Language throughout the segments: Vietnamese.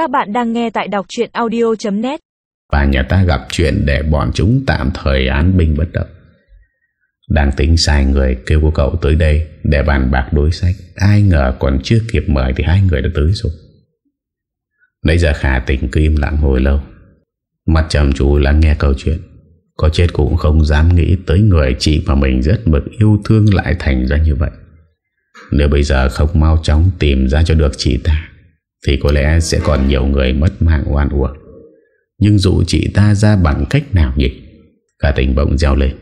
Các bạn đang nghe tại đọc chuyện audio.net Và nhà ta gặp chuyện để bọn chúng tạm thời án binh bất động. Đang tính sai người kêu của cậu tới đây Để bàn bạc đối sách. Ai ngờ còn chưa kịp mời Thì hai người đã tới rồi. Nãy giờ Khả tỉnh cứ im lặng hồi lâu. Mặt trầm chú lắng nghe câu chuyện. Có chết cũng không dám nghĩ Tới người chị mà mình rất mực yêu thương Lại thành ra như vậy. Nếu bây giờ không mau chóng tìm ra cho được chị ta thì có lẽ sẽ còn nhiều người mất mạng oan uổng. Nhưng dụ chị ta ra bằng cách nào nhỉ? Cả tình bỗng gieo lên.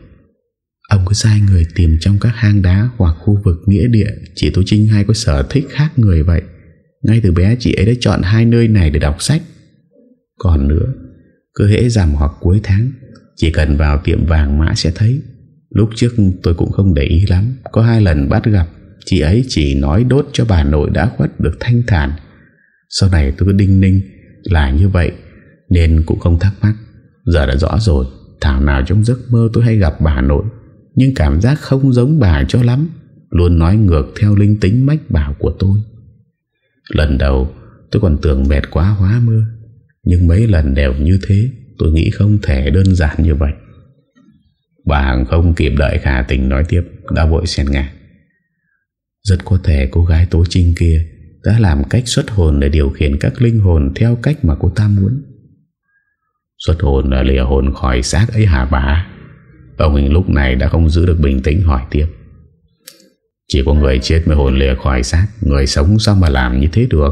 Ông có sai người tìm trong các hang đá Hoặc khu vực nghĩa địa Chị Tú Trinh hay có sở thích khác người vậy. Ngay từ bé chị ấy đã chọn hai nơi này để đọc sách. Còn nữa, Cứ hễ giảm hoặc cuối tháng, Chỉ cần vào tiệm vàng mã sẽ thấy. Lúc trước tôi cũng không để ý lắm, Có hai lần bắt gặp, Chị ấy chỉ nói đốt cho bà nội đã khuất được thanh thản. Sau này tôi cứ đinh ninh Là như vậy, Nên cũng không thắc mắc. Giờ đã rõ rồi, Thảo nào trong giấc mơ tôi hay gặp bà nội, Nhưng cảm giác không giống bà cho lắm, Luôn nói ngược theo linh tính mách bảo của tôi. Lần đầu, tôi còn tưởng mệt quá hóa mưa Nhưng mấy lần đều như thế, Tôi nghĩ không thể đơn giản như vậy. Bà Hằng không kịp đợi khả tình nói tiếp, Đã vội xen ngạc Rất có thể cô gái tố trinh kia đã làm cách xuất hồn để điều khiển các linh hồn Theo cách mà cô ta muốn. Xuất hồn là lìa hồn khỏi xác ấy hả bà? Ông hình lúc này đã không giữ được bình tĩnh hỏi tiếp. Chỉ có người chết mới hồn lìa khỏi xác, Người sống sao mà làm như thế được?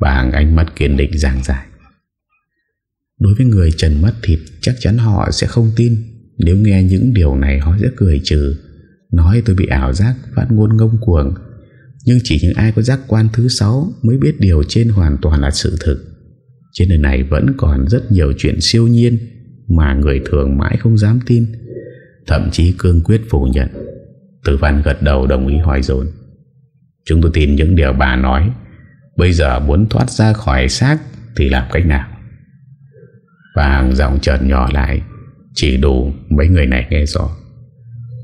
Bà Hằng ánh mắt kiên định giảng giải. Đối với người trần mất thịt, Chắc chắn họ sẽ không tin. Nếu nghe những điều này, họ sẽ cười trừ. Nói tôi bị ảo giác, Phát ngôn ngông cuồng. Nhưng chỉ những ai có giác quan thứ sáu Mới biết điều trên hoàn toàn là sự thực. Trên đời này vẫn còn rất nhiều chuyện siêu nhiên Mà người thường mãi không dám tin. Thậm chí cương quyết phủ nhận. Tử văn gật đầu đồng ý hỏi dồn. Chúng tôi tin những điều bà nói. Bây giờ muốn thoát ra khỏi xác Thì làm cách nào? Và hàng giọng chợt nhỏ lại. Chỉ đủ mấy người này nghe rõ.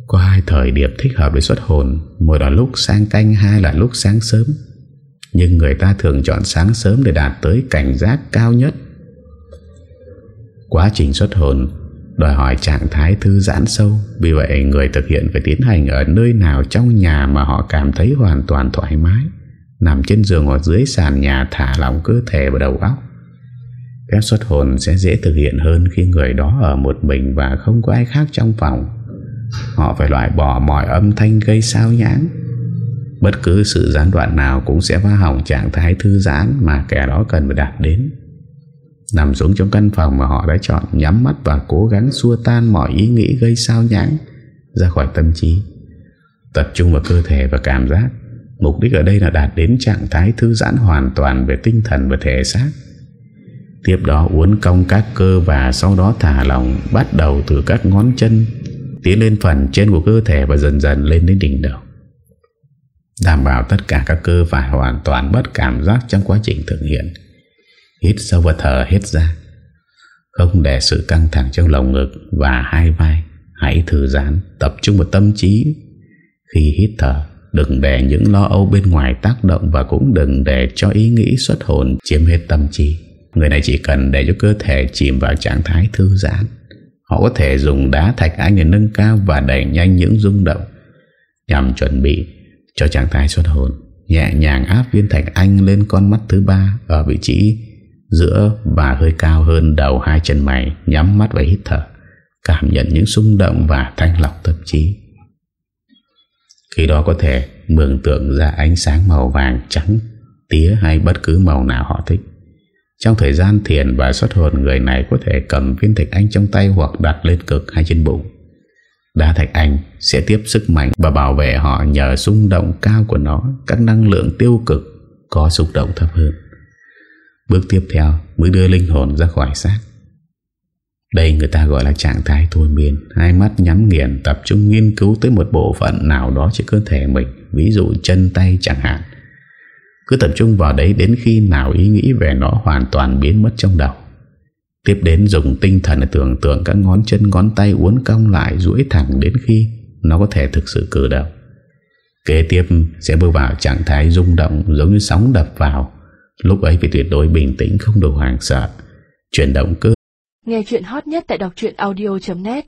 Có hai thời điểm thích hợp để xuất hồn. Một là lúc sang canh, Hai là lúc sáng sớm. Nhưng người ta thường chọn sáng sớm Để đạt tới cảnh giác cao nhất. Quá trình xuất hồn Đòi hỏi trạng thái thư giãn sâu. Vì vậy, người thực hiện phải tiến hành Ở nơi nào trong nhà Mà họ cảm thấy hoàn toàn thoải mái. Nằm trên giường hoặc dưới sàn nhà Thả lỏng cơ thể và đầu óc. Phép xuất hồn sẽ dễ thực hiện hơn Khi người đó ở một mình Và không có ai khác trong phòng. Họ phải loại bỏ mọi âm thanh gây sao nhãng. Bất cứ sự gián đoạn nào Cũng sẽ phá hỏng trạng thái thư giãn Mà kẻ đó cần phải đạt đến. Nằm xuống trong căn phòng mà họ đã chọn, Nhắm mắt và cố gắng xua tan Mọi ý nghĩ gây sao nhãng, Ra khỏi tâm trí. Tập trung vào cơ thể và cảm giác. Mục đích ở đây là đạt đến trạng thái thư giãn hoàn toàn về tinh thần và thể xác. Tiếp đó uốn cong các cơ và sau đó thả lỏng, bắt đầu từ các ngón chân tiến lên phần trên của cơ thể và dần dần lên đến đỉnh đầu. Đảm bảo tất cả các cơ phải hoàn toàn mất cảm giác trong quá trình thực hiện. Hít sâu và thở hết ra. Không để sự căng thẳng trong lồng ngực và hai vai. Hãy thư giãn, tập trung vào tâm trí khi hít thở. Đừng để những lo âu bên ngoài tác động Và cũng đừng để cho ý nghĩ xuất hồn Chiếm hết tâm trí Người này chỉ cần để cho cơ thể chìm vào trạng thái thư giãn Họ có thể dùng đá thạch anh để nâng cao Và đẩy nhanh những rung động Nhằm chuẩn bị cho trạng thái xuất hồn Nhẹ nhàng áp viên thạch anh lên con mắt thứ ba Ở vị trí giữa và hơi cao hơn đầu hai chân mày Nhắm mắt và hít thở Cảm nhận những xung động và thanh lọc tâm trí khi đó có thể mường tượng ra ánh sáng màu vàng trắng, tía hay bất cứ màu nào họ thích. Trong thời gian thiền và xuất hồn người này có thể cầm viên thạch anh trong tay hoặc đặt lên cực hay trên bụng. Đá thạch anh sẽ tiếp sức mạnh và bảo vệ họ nhờ xung động cao của nó, các năng lượng tiêu cực có xúc động thấp hơn. Bước tiếp theo mới đưa linh hồn ra khỏi xác. Đây người ta gọi là trạng thái thôi miên Hai mắt nhắm nghiền tập trung nghiên cứu tới một bộ phận nào đó trên cơ thể mình Ví dụ chân tay chẳng hạn cứ tập trung vào đấy đến khi nào ý nghĩ về nó hoàn toàn biến mất trong đầu. Tiếp đến dùng tinh thần để tưởng tượng các ngón chân, ngón tay uốn cong lại duỗi thẳng đến khi nó có thể thực sự cử động. Kế tiếp sẽ bước vào trạng thái rung động giống như sóng đập vào. Lúc ấy phải tuyệt đối bình tĩnh, không đủ hoàng sợ. Chuyển động cơ. Nghe chuyện hot nhất tại đọc audio.net